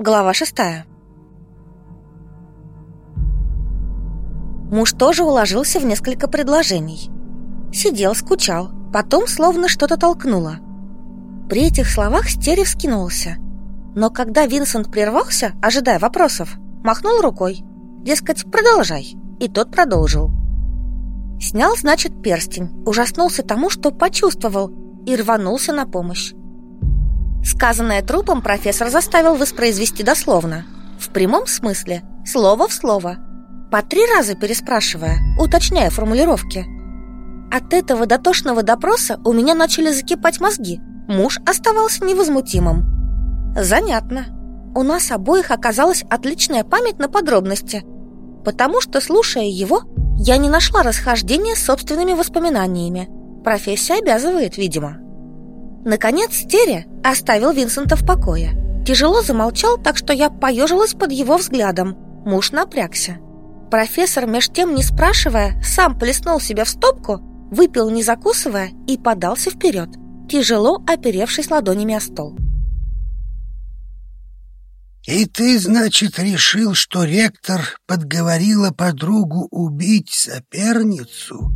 Глава шестая Муж тоже уложился в несколько предложений. Сидел, скучал, потом словно что-то толкнуло. При этих словах Стери вскинулся. Но когда Винсент прервался, ожидая вопросов, махнул рукой. Дескать, продолжай. И тот продолжил. Снял, значит, перстень, ужаснулся тому, что почувствовал, и рванулся на помощь. Сказанное трупом профессор заставил воспроизвести дословно. В прямом смысле, слово в слово. По три раза переспрашивая, уточняя формулировки. От этого дотошного допроса у меня начали закипать мозги. Муж оставался невозмутимым. Занятно. У нас обоих оказалась отличная память на подробности, потому что, слушая его, я не нашла расхождения с собственными воспоминаниями. Профессия обязывает, видимо. Наконец Стере оставил Винсента в покое. Тяжело замолчал, так что я поежилась под его взглядом. Муж напрягся. Профессор, меж тем не спрашивая, сам плеснул себя в стопку, выпил не закусывая и подался вперед, тяжело оперевшись ладонями о стол. «И ты, значит, решил, что ректор подговорила подругу убить соперницу?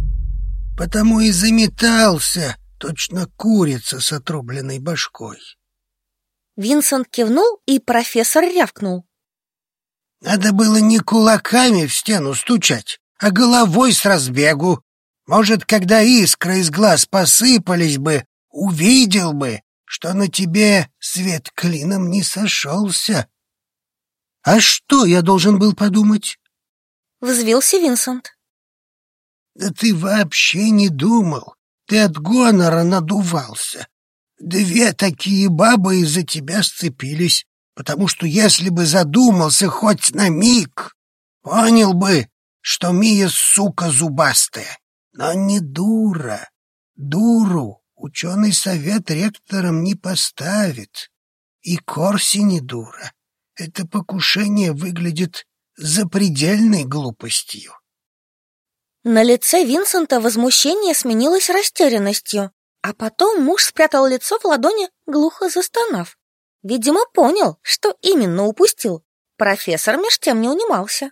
Потому и заметался, точно курица с отрубленной башкой». Винсент кивнул, и профессор рявкнул. «Надо было не кулаками в стену стучать, а головой с разбегу. Может, когда искры из глаз посыпались бы, увидел бы, что на тебе свет клином не сошелся. А что я должен был подумать? Взвился Винсент. Да ты вообще не думал. Ты от гонора надувался. Две такие бабы из-за тебя сцепились, потому что если бы задумался хоть на миг, понял бы, что Мия сука зубастая, но не дура. Дуру ученый совет ректором не поставит. И Корси не дура. Это покушение выглядит запредельной глупостью. На лице Винсента возмущение сменилось растерянностью, а потом муж спрятал лицо в ладони, глухо застонав. Видимо, понял, что именно упустил. Профессор меж тем не унимался.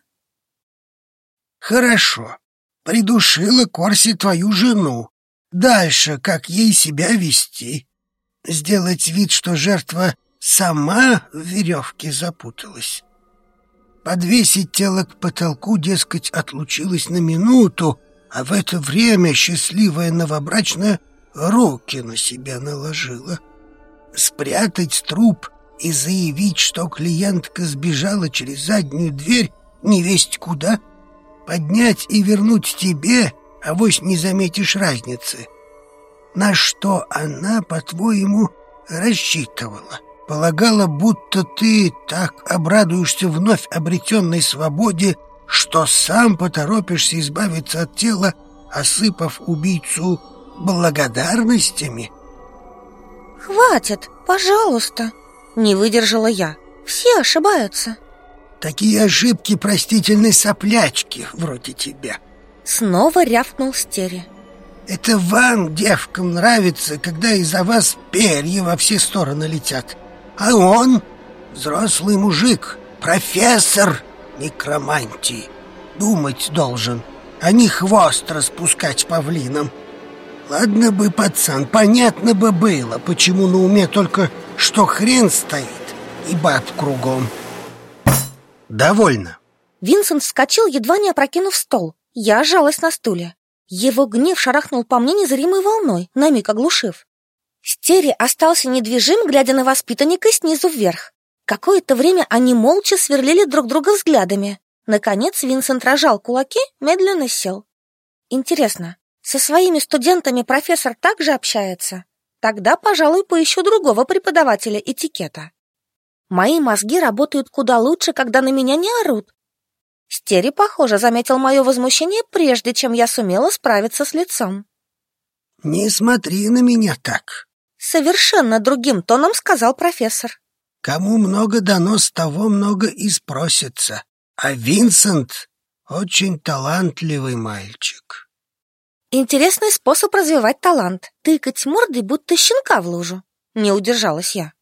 «Хорошо. Придушила Корси твою жену. Дальше как ей себя вести? Сделать вид, что жертва сама в веревке запуталась?» Подвесить тело к потолку, дескать, отлучилась на минуту, а в это время счастливая новобрачная руки на себя наложила. Спрятать труп и заявить, что клиентка сбежала через заднюю дверь невесть куда, поднять и вернуть тебе, а вось не заметишь разницы. На что она, по-твоему, рассчитывала?» Полагала, будто ты так обрадуешься вновь обретенной свободе, что сам поторопишься избавиться от тела, осыпав убийцу благодарностями. «Хватит, пожалуйста!» — не выдержала я. «Все ошибаются!» «Такие ошибки простительной соплячки, вроде тебя!» Снова рявкнул Стери. «Это вам, девкам, нравится, когда из-за вас перья во все стороны летят!» А он взрослый мужик, профессор некромантии. Думать должен, а не хвост распускать павлином. Ладно бы, пацан, понятно бы было, почему на уме только что хрен стоит и баб кругом. Довольно. Винсент вскочил, едва не опрокинув стол. Я жалась на стуле. Его гнев шарахнул по мне незримой волной, на миг оглушив. Стери остался недвижим, глядя на воспитанника снизу вверх. Какое-то время они молча сверлили друг друга взглядами. Наконец Винсент рожал кулаки, медленно сел. Интересно, со своими студентами профессор также общается? Тогда, пожалуй, поищу другого преподавателя этикета. Мои мозги работают куда лучше, когда на меня не орут. Стери, похоже, заметил мое возмущение, прежде чем я сумела справиться с лицом. «Не смотри на меня так», Совершенно другим тоном сказал профессор. Кому много дано, с того много и спросится. А Винсент очень талантливый мальчик. Интересный способ развивать талант. Тыкать мордой, будто щенка в лужу. Не удержалась я.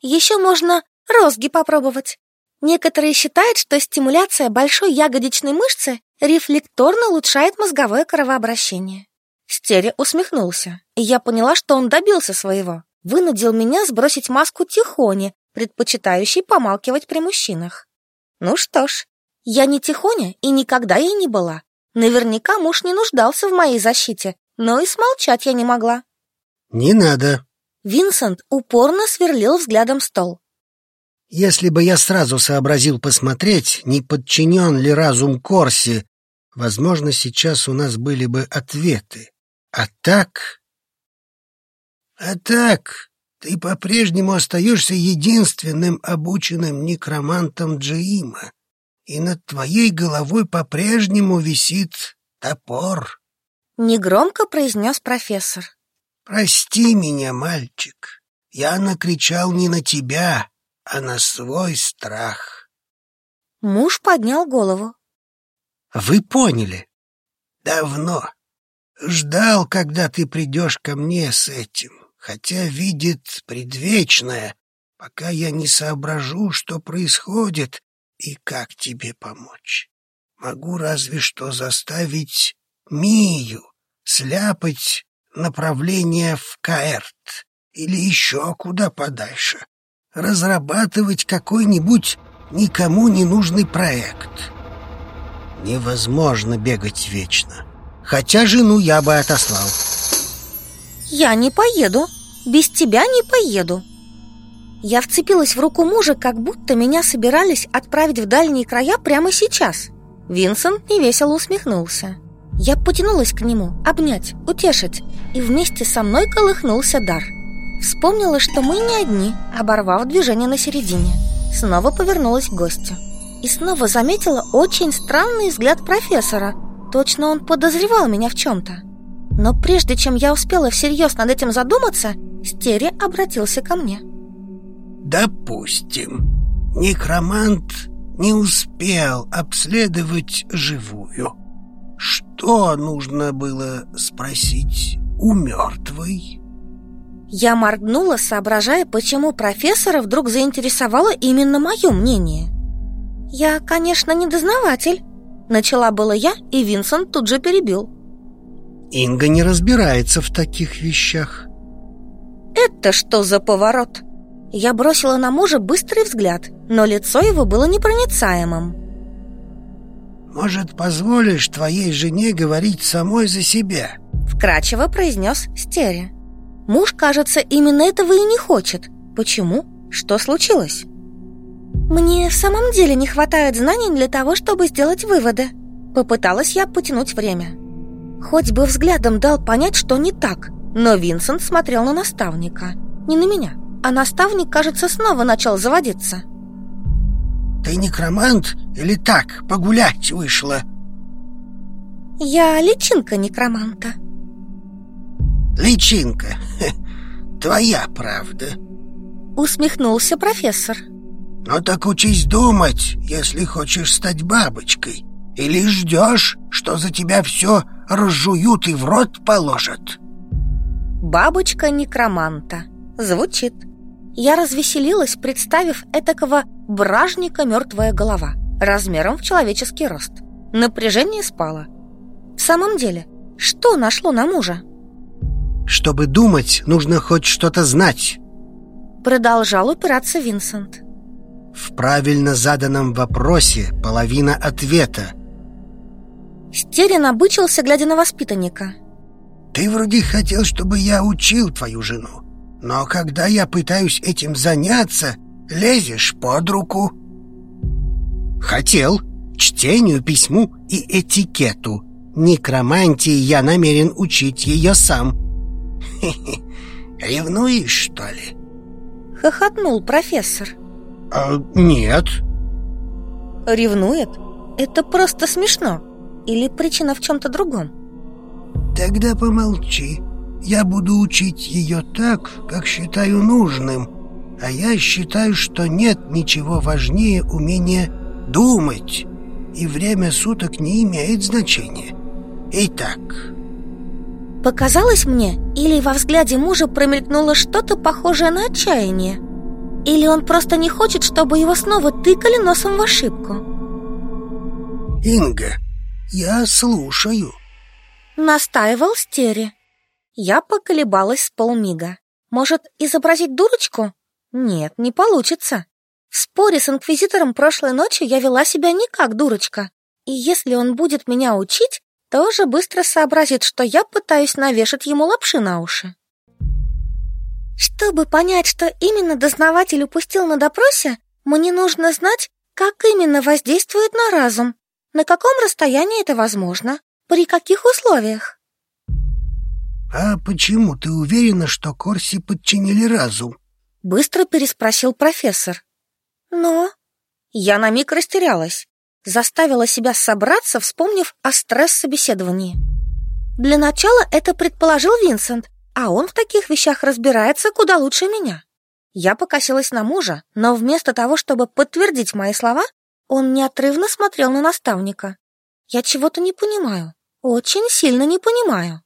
Еще можно розги попробовать. Некоторые считают, что стимуляция большой ягодичной мышцы рефлекторно улучшает мозговое кровообращение. Стере усмехнулся, и я поняла, что он добился своего. Вынудил меня сбросить маску Тихони, предпочитающей помалкивать при мужчинах. Ну что ж, я не Тихоня и никогда ей не была. Наверняка муж не нуждался в моей защите, но и смолчать я не могла. «Не надо». Винсент упорно сверлил взглядом стол. Если бы я сразу сообразил посмотреть, не подчинен ли разум Корси, возможно, сейчас у нас были бы ответы. А так... А так, ты по-прежнему остаешься единственным обученным некромантом Джиима, и над твоей головой по-прежнему висит топор. Негромко произнес профессор. Прости меня, мальчик, я накричал не на тебя, а на свой страх. Муж поднял голову. Вы поняли? Давно. Ждал, когда ты придешь ко мне с этим, хотя видит предвечное, пока я не соображу, что происходит и как тебе помочь. Могу разве что заставить Мию сляпать направление в Каэрт или еще куда подальше, разрабатывать какой-нибудь никому не нужный проект. Невозможно бегать вечно. Хотя жену я бы отослал. Я не поеду. Без тебя не поеду. Я вцепилась в руку мужа, как будто меня собирались отправить в дальние края прямо сейчас. Винсент невесело усмехнулся. Я потянулась к нему, обнять, утешить, и вместе со мной колыхнулся дар – Вспомнила, что мы не одни, оборвав движение на середине. Снова повернулась к гостю. И снова заметила очень странный взгляд профессора. Точно он подозревал меня в чем-то. Но прежде чем я успела всерьез над этим задуматься, Стери обратился ко мне. «Допустим, некромант не успел обследовать живую. Что нужно было спросить у мертвой?» Я моргнула, соображая, почему профессора вдруг заинтересовало именно мое мнение. «Я, конечно, не дознаватель», — начала было я, и Винсент тут же перебил. «Инга не разбирается в таких вещах». «Это что за поворот?» Я бросила на мужа быстрый взгляд, но лицо его было непроницаемым. «Может, позволишь твоей жене говорить самой за себя?» Вкратчиво произнес Стере. Муж, кажется, именно этого и не хочет. Почему? Что случилось? Мне в самом деле не хватает знаний для того, чтобы сделать выводы. Попыталась я потянуть время. Хоть бы взглядом дал понять, что не так, но Винсент смотрел на наставника. Не на меня, а наставник, кажется, снова начал заводиться. Ты некромант или так, погулять вышла? Я личинка некроманта. Личинка, твоя правда Усмехнулся профессор Ну так учись думать, если хочешь стать бабочкой Или ждешь, что за тебя все разжуют и в рот положат. Бабочка некроманта Звучит. Я развеселилась, представив этакого бражника мертвая голова Размером в человеческий рост. Напряжение спало. В самом деле, что нашло на мужа? Чтобы думать, нужно хоть что-то знать. Продолжал упираться Винсент. В правильно заданном вопросе половина ответа Стерин обычился, глядя на воспитанника. Ты вроде хотел, чтобы я учил твою жену Но когда я пытаюсь этим заняться, лезешь под руку Хотел. Чтению, письму и этикету. Некромантии я намерен учить ее сам Ревнуешь, что ли? Хохотнул профессор. А, Нет Ревнует? Это просто смешно Или причина в чем-то другом? Тогда помолчи Я буду учить ее так, как считаю нужным А я считаю, что нет ничего важнее умения думать И время суток не имеет значения Итак, Показалось мне, или во взгляде мужа промелькнуло что-то похожее на отчаяние? Или он просто не хочет, чтобы его снова тыкали носом в ошибку? Инга, я слушаю. Настаивал Стери. Я поколебалась с полмига. Может, изобразить дурочку? Нет, не получится. В споре с инквизитором прошлой ночью я вела себя не как дурочка. И если он будет меня учить, тоже быстро сообразит, что я пытаюсь навешать ему лапши на уши. Чтобы понять, что именно дознаватель упустил на допросе, мне нужно знать, как именно воздействует на разум, на каком расстоянии это возможно, при каких условиях. «А почему ты уверена, что Корси подчинили разум?» Быстро переспросил профессор. «Но...» Я на миг растерялась, заставила себя собраться, вспомнив о стресс-собеседовании. Для начала это предположил Винсент, а он в таких вещах разбирается куда лучше меня. Я покосилась на мужа, но вместо того, чтобы подтвердить мои слова, он неотрывно смотрел на наставника. Я чего-то не понимаю, очень сильно не понимаю.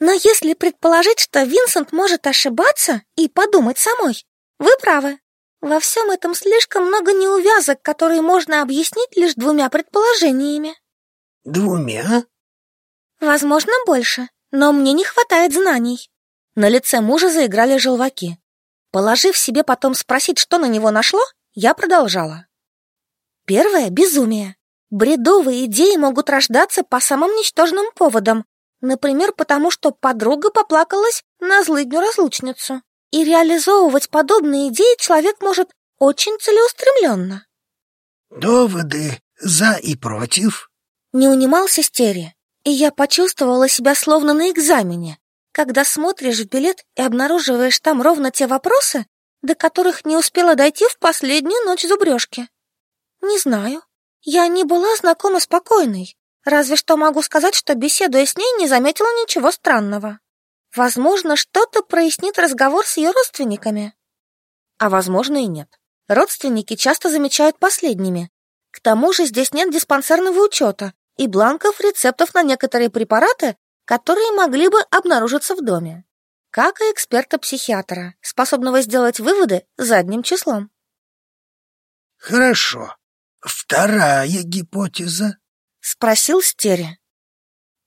Но если предположить, что Винсент может ошибаться и подумать самой, вы правы. Во всем этом слишком много неувязок, которые можно объяснить лишь двумя предположениями. Двумя? Возможно, больше. Но мне не хватает знаний. На лице мужа заиграли желваки. Положив себе потом спросить, что на него нашло, я продолжала. Первое — безумие. Бредовые идеи могут рождаться по самым ничтожным поводам. Например, потому что подруга поплакалась на злыдню-разлучницу. И реализовывать подобные идеи человек может очень целеустремленно. «Доводы за и против?» Не унимался Стери и я почувствовала себя словно на экзамене, когда смотришь в билет и обнаруживаешь там ровно те вопросы, до которых не успела дойти в последнюю ночь зубрежки. Не знаю. Я не была знакома с покойной, разве что могу сказать, что, беседуя с ней, не заметила ничего странного. Возможно, что-то прояснит разговор с ее родственниками. А возможно и нет. Родственники часто замечают последними. К тому же здесь нет диспансерного учета, и бланков рецептов на некоторые препараты, которые могли бы обнаружиться в доме, как и эксперта-психиатра, способного сделать выводы задним числом. Хорошо. Вторая гипотеза? Спросил Стери.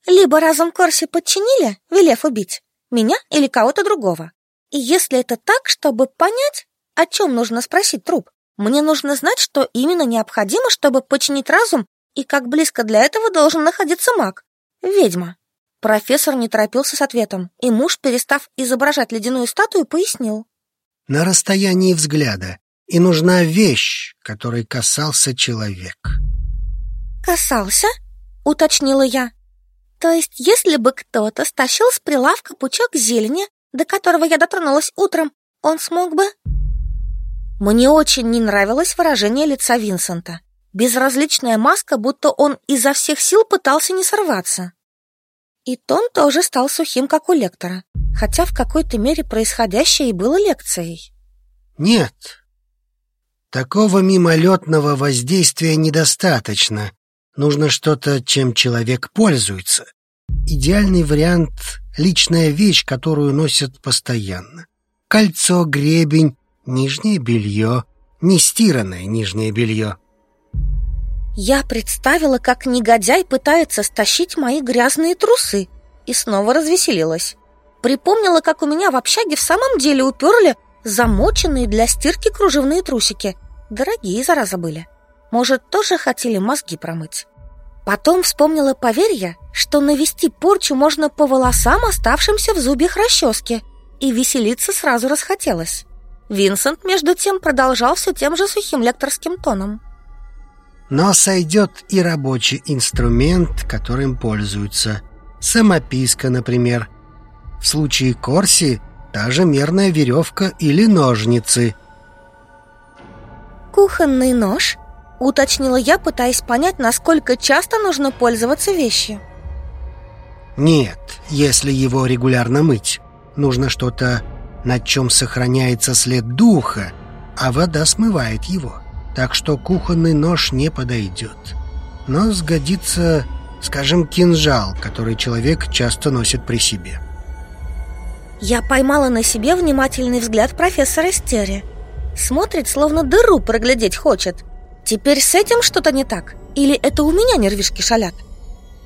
Либо разум Корси подчинили, велев убить, меня или кого-то другого. И если это так, чтобы понять, о чем нужно спросить труп, мне нужно знать, что именно необходимо, чтобы починить разум и как близко для этого должен находиться маг? Ведьма. Профессор не торопился с ответом, и муж, перестав изображать ледяную статую, пояснил. На расстоянии взгляда. И нужна вещь, которой касался человек. «Касался?» — уточнила я. «То есть, если бы кто-то стащил с прилавка пучок зелени, до которого я дотронулась утром, он смог бы...» Мне очень не нравилось выражение лица Винсента безразличная маска, будто он изо всех сил пытался не сорваться. И тон тоже стал сухим, как у лектора, хотя в какой-то мере происходящее и было лекцией. Нет, такого мимолетного воздействия недостаточно. Нужно что-то, чем человек пользуется. Идеальный вариант — личная вещь, которую носят постоянно. Кольцо, гребень, нижнее белье, нестиранное нижнее белье — я представила, как негодяй пытается стащить мои грязные трусы, и снова развеселилась. Припомнила, как у меня в общаге в самом деле уперли замоченные для стирки кружевные трусики. Дорогие, зараза, были. Может, тоже хотели мозги промыть. Потом вспомнила поверье, что навести порчу можно по волосам, оставшимся в зубьях расчески, и веселиться сразу расхотелось. Винсент, между тем, продолжал все тем же сухим лекторским тоном. Но сойдет и рабочий инструмент, которым пользуются. Самописка, например. В случае Корси та же мерная веревка или ножницы. «Кухонный нож?» — уточнила я, пытаясь понять, насколько часто нужно пользоваться вещью. «Нет, если его регулярно мыть. Нужно что-то, на чем сохраняется след духа, а вода смывает его» так что кухонный нож не подойдет. Но сгодится, скажем, кинжал, который человек часто носит при себе. Я поймала на себе внимательный взгляд профессора Стери. Смотрит, словно дыру проглядеть хочет. Теперь с этим что-то не так? Или это у меня нервишки шалят?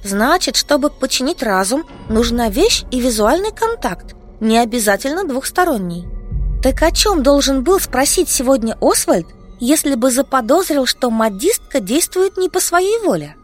Значит, чтобы починить разум, нужна вещь и визуальный контакт, не обязательно двухсторонний. Так о чем должен был спросить сегодня Освальд, если бы заподозрил, что модистка действует не по своей воле?